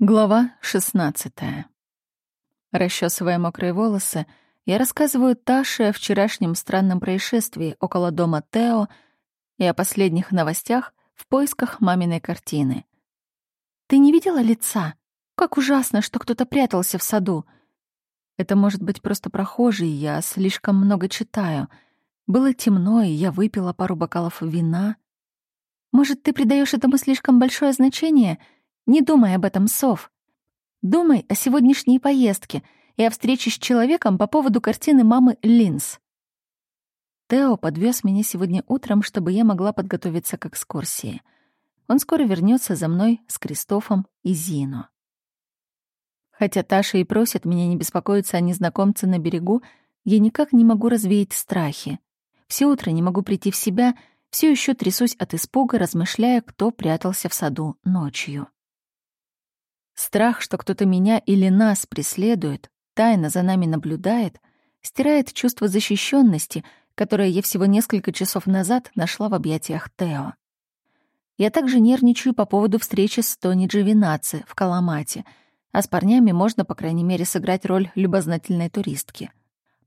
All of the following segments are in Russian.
Глава 16. Расчесывая мокрые волосы, я рассказываю Таше о вчерашнем странном происшествии около дома Тео и о последних новостях в поисках маминой картины. «Ты не видела лица? Как ужасно, что кто-то прятался в саду!» Это может быть просто прохожий, я слишком много читаю. Было темно, и я выпила пару бокалов вина. Может, ты придаешь этому слишком большое значение — не думай об этом, Сов. Думай о сегодняшней поездке и о встрече с человеком по поводу картины мамы Линз. Тео подвез меня сегодня утром, чтобы я могла подготовиться к экскурсии. Он скоро вернется за мной с Кристофом и Зино. Хотя Таша и просит меня не беспокоиться о незнакомце на берегу, я никак не могу развеять страхи. Все утро не могу прийти в себя, все еще трясусь от испуга, размышляя, кто прятался в саду ночью. Страх, что кто-то меня или нас преследует, тайно за нами наблюдает, стирает чувство защищенности, которое я всего несколько часов назад нашла в объятиях Тео. Я также нервничаю по поводу встречи с Тони Дживинаци в Каламате, а с парнями можно, по крайней мере, сыграть роль любознательной туристки.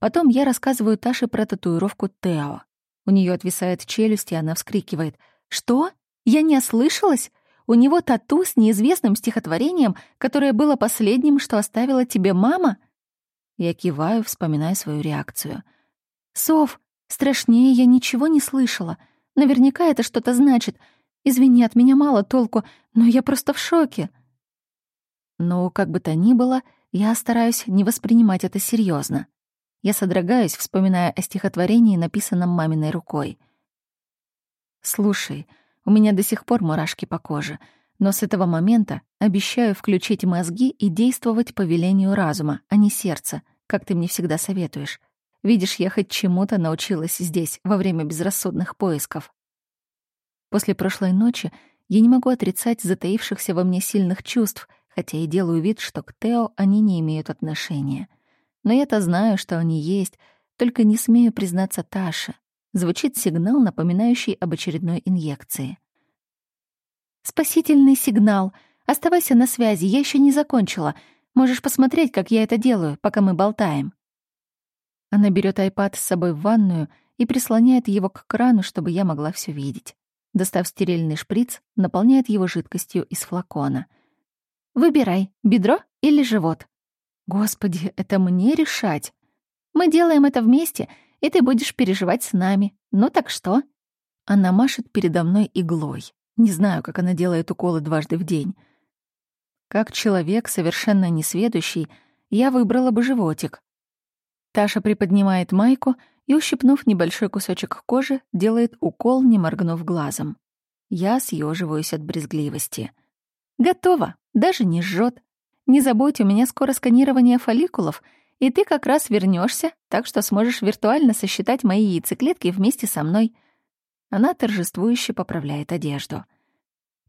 Потом я рассказываю Таше про татуировку Тео. У нее отвисает челюсть, и она вскрикивает. «Что? Я не ослышалась? У него тату с неизвестным стихотворением, которое было последним, что оставила тебе мама?» Я киваю, вспоминая свою реакцию. «Сов, страшнее я ничего не слышала. Наверняка это что-то значит. Извини, от меня мало толку, но я просто в шоке». Но, как бы то ни было, я стараюсь не воспринимать это серьезно. Я содрогаюсь, вспоминая о стихотворении, написанном маминой рукой. «Слушай, у меня до сих пор мурашки по коже, но с этого момента обещаю включить мозги и действовать по велению разума, а не сердца, как ты мне всегда советуешь. Видишь, я хоть чему-то научилась здесь, во время безрассудных поисков. После прошлой ночи я не могу отрицать затаившихся во мне сильных чувств, хотя и делаю вид, что к Тео они не имеют отношения. Но я-то знаю, что они есть, только не смею признаться Таше. Звучит сигнал, напоминающий об очередной инъекции. «Спасительный сигнал. Оставайся на связи, я еще не закончила. Можешь посмотреть, как я это делаю, пока мы болтаем». Она берет айпад с собой в ванную и прислоняет его к крану, чтобы я могла все видеть. Достав стерильный шприц, наполняет его жидкостью из флакона. «Выбирай, бедро или живот?» «Господи, это мне решать!» «Мы делаем это вместе, и ты будешь переживать с нами. Ну так что?» Она машет передо мной иглой. Не знаю, как она делает уколы дважды в день. Как человек, совершенно несведущий, я выбрала бы животик. Таша приподнимает майку и, ущипнув небольшой кусочек кожи, делает укол, не моргнув глазом. Я съеживаюсь от брезгливости. «Готово, даже не жжет. Не забудь, у меня скоро сканирование фолликулов — и ты как раз вернешься, так что сможешь виртуально сосчитать мои яйцеклетки вместе со мной». Она торжествующе поправляет одежду.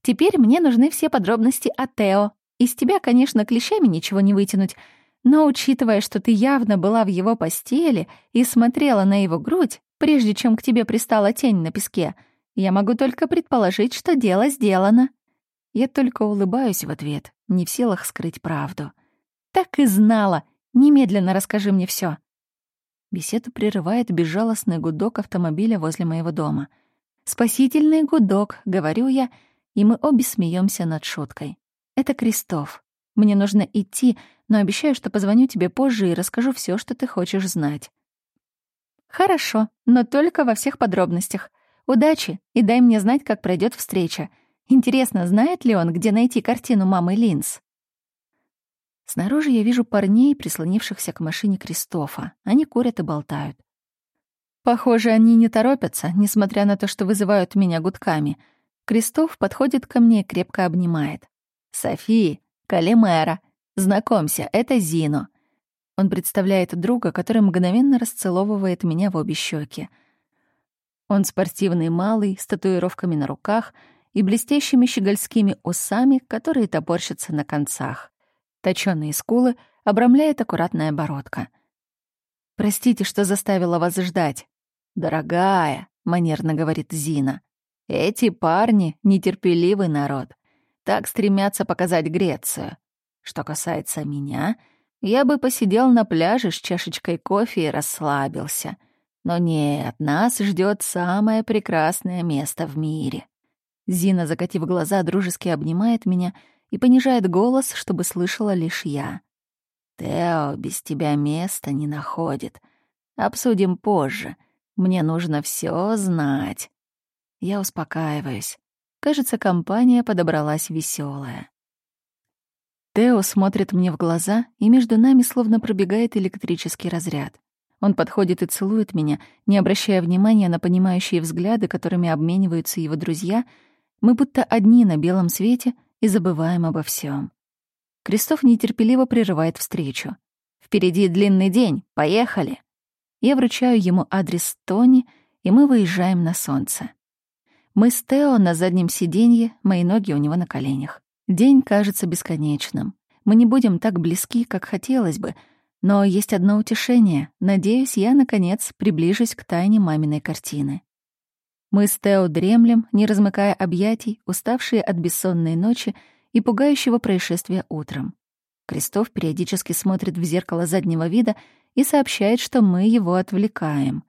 «Теперь мне нужны все подробности о Тео. Из тебя, конечно, клещами ничего не вытянуть, но учитывая, что ты явно была в его постели и смотрела на его грудь, прежде чем к тебе пристала тень на песке, я могу только предположить, что дело сделано». Я только улыбаюсь в ответ, не в силах скрыть правду. «Так и знала!» Немедленно расскажи мне все. Беседу прерывает безжалостный гудок автомобиля возле моего дома. «Спасительный гудок», — говорю я, и мы обе смеемся над шуткой. «Это Крестов. Мне нужно идти, но обещаю, что позвоню тебе позже и расскажу все, что ты хочешь знать». «Хорошо, но только во всех подробностях. Удачи и дай мне знать, как пройдет встреча. Интересно, знает ли он, где найти картину мамы Линз?» Снаружи я вижу парней, прислонившихся к машине Кристофа. Они курят и болтают. Похоже, они не торопятся, несмотря на то, что вызывают меня гудками. Кристоф подходит ко мне и крепко обнимает. «Софи, Калимера, знакомься, это Зино». Он представляет друга, который мгновенно расцеловывает меня в обе щеки. Он спортивный малый, с татуировками на руках и блестящими щегольскими усами, которые топорщатся на концах. Точёные скулы обрамляет аккуратная бородка. «Простите, что заставила вас ждать». «Дорогая», — манерно говорит Зина, — «эти парни — нетерпеливый народ. Так стремятся показать Грецию. Что касается меня, я бы посидел на пляже с чашечкой кофе и расслабился. Но нет, нас ждет самое прекрасное место в мире. Зина, закатив глаза, дружески обнимает меня и понижает голос, чтобы слышала лишь я. «Тео без тебя места не находит. Обсудим позже. Мне нужно все знать». Я успокаиваюсь. Кажется, компания подобралась веселая. Тео смотрит мне в глаза, и между нами словно пробегает электрический разряд. Он подходит и целует меня, не обращая внимания на понимающие взгляды, которыми обмениваются его друзья. Мы будто одни на белом свете и забываем обо всем. Крестов нетерпеливо прерывает встречу. «Впереди длинный день. Поехали!» Я вручаю ему адрес Тони, и мы выезжаем на солнце. Мы с Тео на заднем сиденье, мои ноги у него на коленях. День кажется бесконечным. Мы не будем так близки, как хотелось бы, но есть одно утешение. Надеюсь, я, наконец, приближусь к тайне маминой картины. Мы с Тео дремлем, не размыкая объятий, уставшие от бессонной ночи и пугающего происшествия утром. Крестов периодически смотрит в зеркало заднего вида и сообщает, что мы его отвлекаем.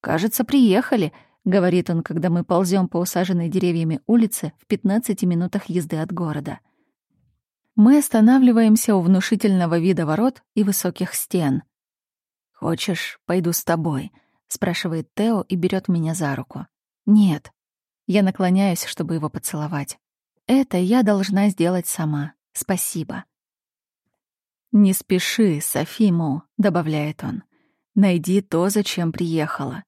«Кажется, приехали», — говорит он, когда мы ползем по усаженной деревьями улице в 15 минутах езды от города. Мы останавливаемся у внушительного вида ворот и высоких стен. «Хочешь, пойду с тобой?» — спрашивает Тео и берет меня за руку. «Нет». Я наклоняюсь, чтобы его поцеловать. «Это я должна сделать сама. Спасибо». «Не спеши, Софиму», — добавляет он. «Найди то, зачем приехала.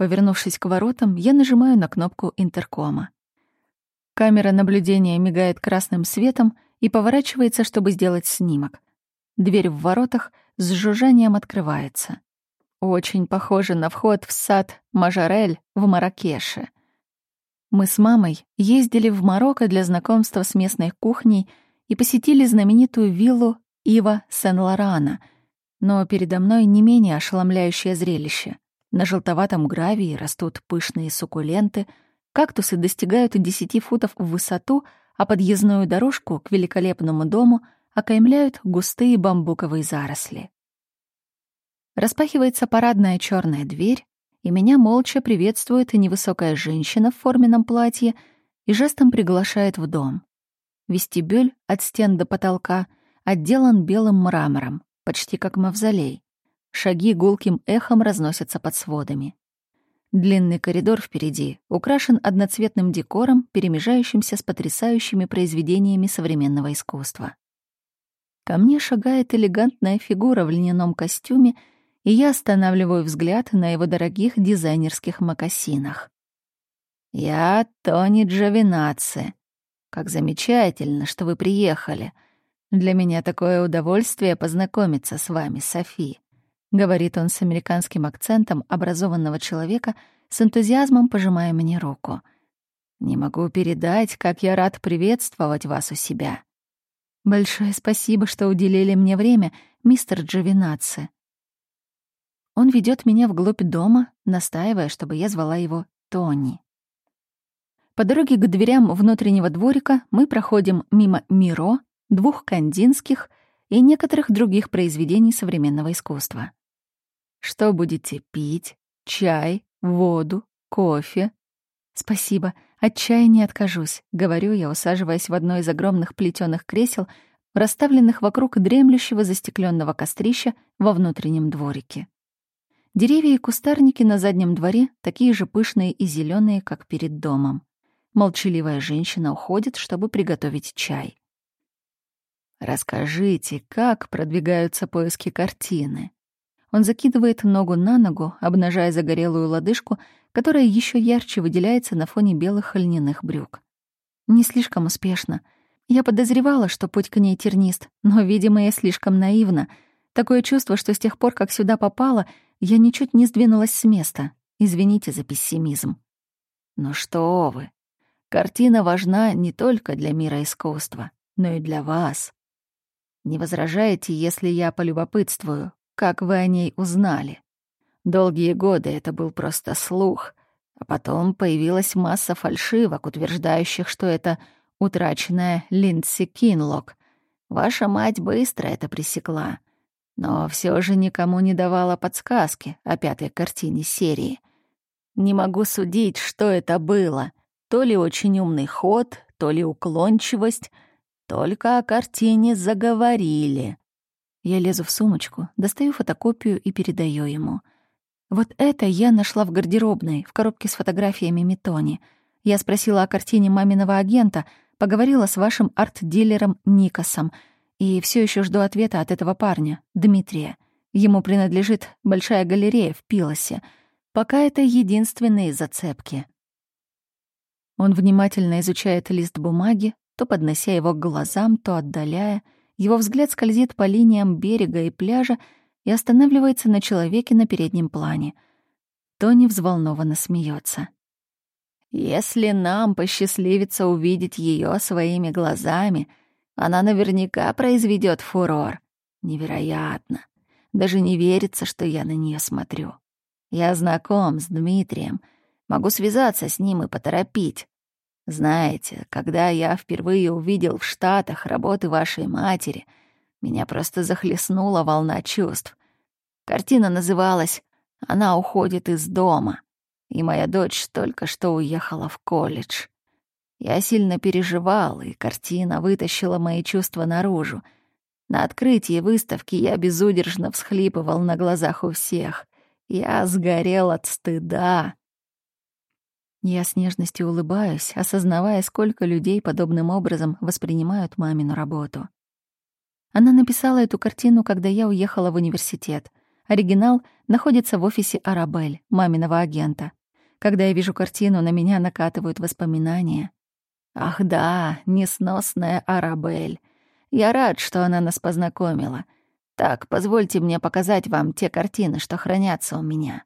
Повернувшись к воротам, я нажимаю на кнопку интеркома. Камера наблюдения мигает красным светом и поворачивается, чтобы сделать снимок. Дверь в воротах с жужжанием открывается. Очень похоже на вход в сад Мажарель в Маракеше. Мы с мамой ездили в Марокко для знакомства с местной кухней и посетили знаменитую виллу Ива Сен-Лорана, но передо мной не менее ошеломляющее зрелище — на желтоватом гравии растут пышные суккуленты, кактусы достигают 10 футов в высоту, а подъездную дорожку к великолепному дому окаймляют густые бамбуковые заросли. Распахивается парадная черная дверь, и меня молча приветствует невысокая женщина в форменном платье и жестом приглашает в дом. Вестибюль от стен до потолка отделан белым мрамором, почти как мавзолей. Шаги гулким эхом разносятся под сводами. Длинный коридор впереди украшен одноцветным декором, перемежающимся с потрясающими произведениями современного искусства. Ко мне шагает элегантная фигура в льняном костюме, и я останавливаю взгляд на его дорогих дизайнерских мокасинах. «Я Тони Джавинаци. Как замечательно, что вы приехали. Для меня такое удовольствие познакомиться с вами, Софи. — говорит он с американским акцентом образованного человека, с энтузиазмом пожимая мне руку. «Не могу передать, как я рад приветствовать вас у себя». «Большое спасибо, что уделили мне время, мистер Джовинаци». Он ведет меня вглубь дома, настаивая, чтобы я звала его Тони. По дороге к дверям внутреннего дворика мы проходим мимо Миро, двух кандинских и некоторых других произведений современного искусства. Что будете пить? Чай, воду, кофе? Спасибо, от чая не откажусь, говорю я, усаживаясь в одно из огромных плетеных кресел, расставленных вокруг дремлющего застекленного кострища во внутреннем дворике. Деревья и кустарники на заднем дворе такие же пышные и зеленые, как перед домом. Молчаливая женщина уходит, чтобы приготовить чай. «Расскажите, как продвигаются поиски картины?» Он закидывает ногу на ногу, обнажая загорелую лодыжку, которая еще ярче выделяется на фоне белых льняных брюк. Не слишком успешно. Я подозревала, что путь к ней тернист, но, видимо, я слишком наивна. Такое чувство, что с тех пор, как сюда попала, я ничуть не сдвинулась с места. Извините за пессимизм. Ну что вы. Картина важна не только для мира искусства, но и для вас. Не возражаете, если я полюбопытствую, как вы о ней узнали? Долгие годы это был просто слух, а потом появилась масса фальшивок, утверждающих, что это утраченная Линдси Кинлок. Ваша мать быстро это пресекла, но все же никому не давала подсказки о пятой картине серии. Не могу судить, что это было. То ли очень умный ход, то ли уклончивость. Только о картине заговорили. Я лезу в сумочку, достаю фотокопию и передаю ему. Вот это я нашла в гардеробной, в коробке с фотографиями Метони. Я спросила о картине маминого агента, поговорила с вашим арт-дилером Никосом и все еще жду ответа от этого парня, Дмитрия. Ему принадлежит большая галерея в Пилосе. Пока это единственные зацепки. Он внимательно изучает лист бумаги, то поднося его к глазам, то отдаляя — его взгляд скользит по линиям берега и пляжа и останавливается на человеке на переднем плане. Тони взволнованно смеется. «Если нам посчастливится увидеть ее своими глазами, она наверняка произведет фурор. Невероятно. Даже не верится, что я на нее смотрю. Я знаком с Дмитрием. Могу связаться с ним и поторопить. Знаете, когда я впервые увидел в Штатах работы вашей матери, меня просто захлестнула волна чувств. Картина называлась «Она уходит из дома», и моя дочь только что уехала в колледж. Я сильно переживал, и картина вытащила мои чувства наружу. На открытии выставки я безудержно всхлипывал на глазах у всех. Я сгорел от стыда. Я с нежностью улыбаюсь, осознавая, сколько людей подобным образом воспринимают мамину работу. Она написала эту картину, когда я уехала в университет. Оригинал находится в офисе Арабель, маминого агента. Когда я вижу картину, на меня накатывают воспоминания. Ах да, несносная Арабель. Я рад, что она нас познакомила. Так, позвольте мне показать вам те картины, что хранятся у меня.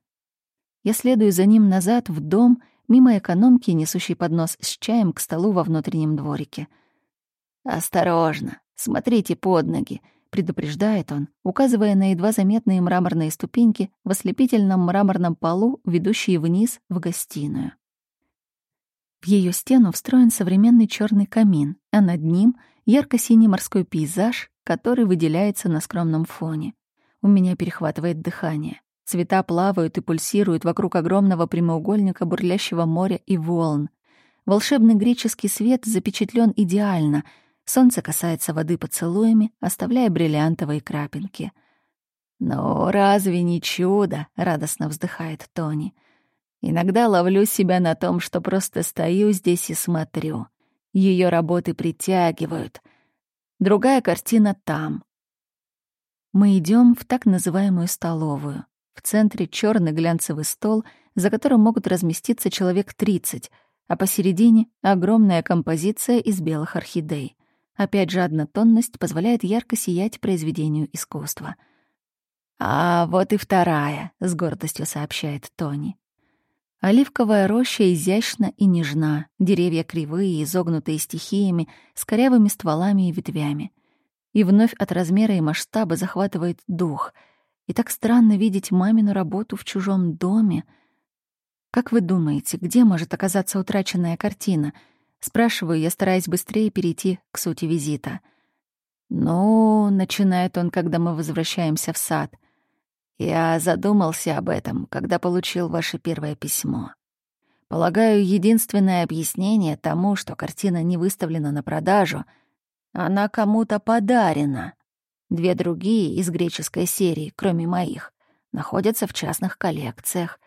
Я следую за ним назад в дом — мимо экономки, несущей поднос с чаем к столу во внутреннем дворике. «Осторожно, смотрите под ноги», — предупреждает он, указывая на едва заметные мраморные ступеньки в ослепительном мраморном полу, ведущие вниз в гостиную. В ее стену встроен современный черный камин, а над ним — ярко-синий морской пейзаж, который выделяется на скромном фоне. У меня перехватывает дыхание. Цвета плавают и пульсируют вокруг огромного прямоугольника бурлящего моря и волн. Волшебный греческий свет запечатлен идеально. Солнце касается воды поцелуями, оставляя бриллиантовые крапинки. «Ну, разве не чудо?» — радостно вздыхает Тони. «Иногда ловлю себя на том, что просто стою здесь и смотрю. Ее работы притягивают. Другая картина там». Мы идем в так называемую столовую. В центре черный глянцевый стол, за которым могут разместиться человек 30, а посередине — огромная композиция из белых орхидей. Опять же, однотонность позволяет ярко сиять произведению искусства. «А вот и вторая», — с гордостью сообщает Тони. Оливковая роща изящна и нежна, деревья кривые, изогнутые стихиями, с корявыми стволами и ветвями. И вновь от размера и масштаба захватывает дух — и так странно видеть мамину работу в чужом доме. Как вы думаете, где может оказаться утраченная картина? Спрашиваю я, стараясь быстрее перейти к сути визита. «Ну», — начинает он, когда мы возвращаемся в сад. «Я задумался об этом, когда получил ваше первое письмо. Полагаю, единственное объяснение тому, что картина не выставлена на продажу, она кому-то подарена. Две другие из греческой серии, кроме моих, находятся в частных коллекциях.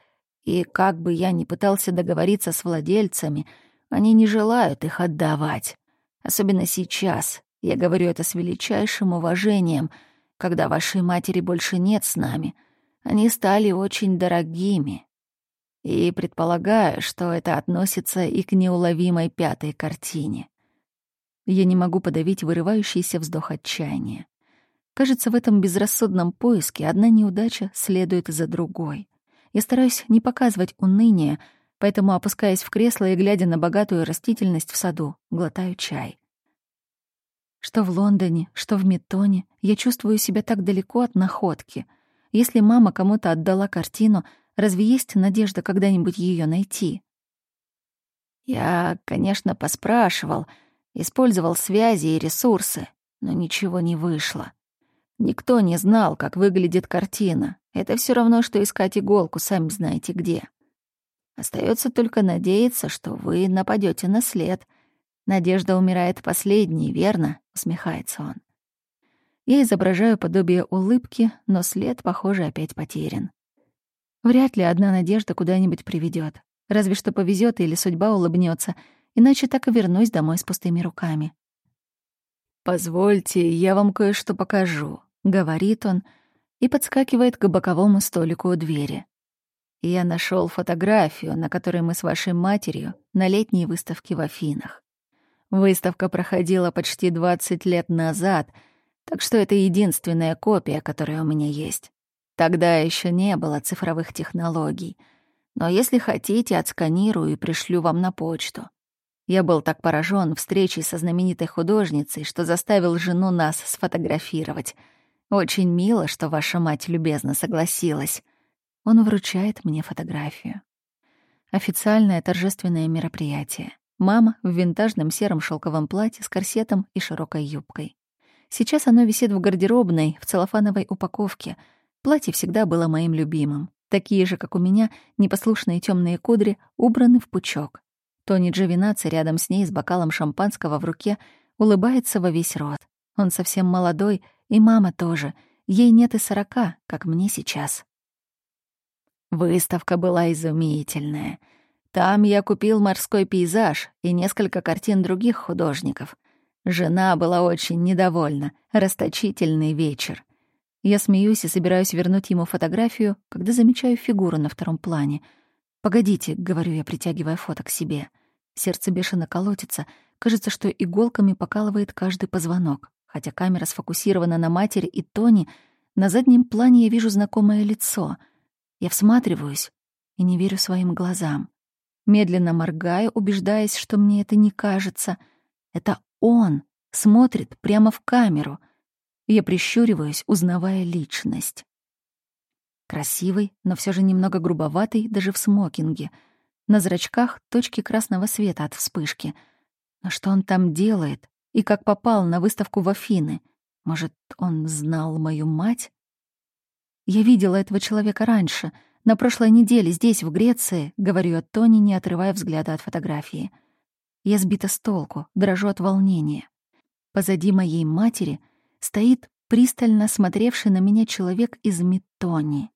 И как бы я ни пытался договориться с владельцами, они не желают их отдавать. Особенно сейчас. Я говорю это с величайшим уважением. Когда вашей матери больше нет с нами, они стали очень дорогими. И предполагаю, что это относится и к неуловимой пятой картине. Я не могу подавить вырывающийся вздох отчаяния. Кажется, в этом безрассудном поиске одна неудача следует за другой. Я стараюсь не показывать уныние, поэтому, опускаясь в кресло и глядя на богатую растительность в саду, глотаю чай. Что в Лондоне, что в Метоне, я чувствую себя так далеко от находки. Если мама кому-то отдала картину, разве есть надежда когда-нибудь ее найти? Я, конечно, поспрашивал, использовал связи и ресурсы, но ничего не вышло. Никто не знал, как выглядит картина. Это все равно, что искать иголку, сами знаете где. Остается только надеяться, что вы нападете на след. Надежда умирает последней, верно? усмехается он. Я изображаю подобие улыбки, но след, похоже, опять потерян. Вряд ли одна надежда куда-нибудь приведет. Разве что повезет или судьба улыбнется, иначе так и вернусь домой с пустыми руками. «Позвольте, я вам кое-что покажу», — говорит он и подскакивает к боковому столику у двери. Я нашел фотографию, на которой мы с вашей матерью на летней выставке в Афинах. Выставка проходила почти 20 лет назад, так что это единственная копия, которая у меня есть. Тогда еще не было цифровых технологий. Но если хотите, отсканирую и пришлю вам на почту. Я был так поражен встречей со знаменитой художницей, что заставил жену нас сфотографировать. Очень мило, что ваша мать любезно согласилась. Он вручает мне фотографию. Официальное торжественное мероприятие. Мама в винтажном сером шелковом платье с корсетом и широкой юбкой. Сейчас оно висит в гардеробной, в целлофановой упаковке. Платье всегда было моим любимым. Такие же, как у меня, непослушные темные кудри убраны в пучок. Тони Джовинаци рядом с ней с бокалом шампанского в руке улыбается во весь рот. Он совсем молодой, и мама тоже. Ей нет и сорока, как мне сейчас. Выставка была изумительная. Там я купил морской пейзаж и несколько картин других художников. Жена была очень недовольна. Расточительный вечер. Я смеюсь и собираюсь вернуть ему фотографию, когда замечаю фигуру на втором плане — «Погодите», — говорю я, притягивая фото к себе. Сердце бешено колотится. Кажется, что иголками покалывает каждый позвонок. Хотя камера сфокусирована на матери и Тони, на заднем плане я вижу знакомое лицо. Я всматриваюсь и не верю своим глазам. Медленно моргаю, убеждаясь, что мне это не кажется. Это он смотрит прямо в камеру. Я прищуриваюсь, узнавая личность. Красивый, но все же немного грубоватый, даже в смокинге. На зрачках точки красного света от вспышки. Но что он там делает? И как попал на выставку в Афины? Может, он знал мою мать? Я видела этого человека раньше, на прошлой неделе, здесь, в Греции, говорю я Тони, не отрывая взгляда от фотографии. Я сбита с толку, дрожу от волнения. Позади моей матери стоит пристально смотревший на меня человек из Метони.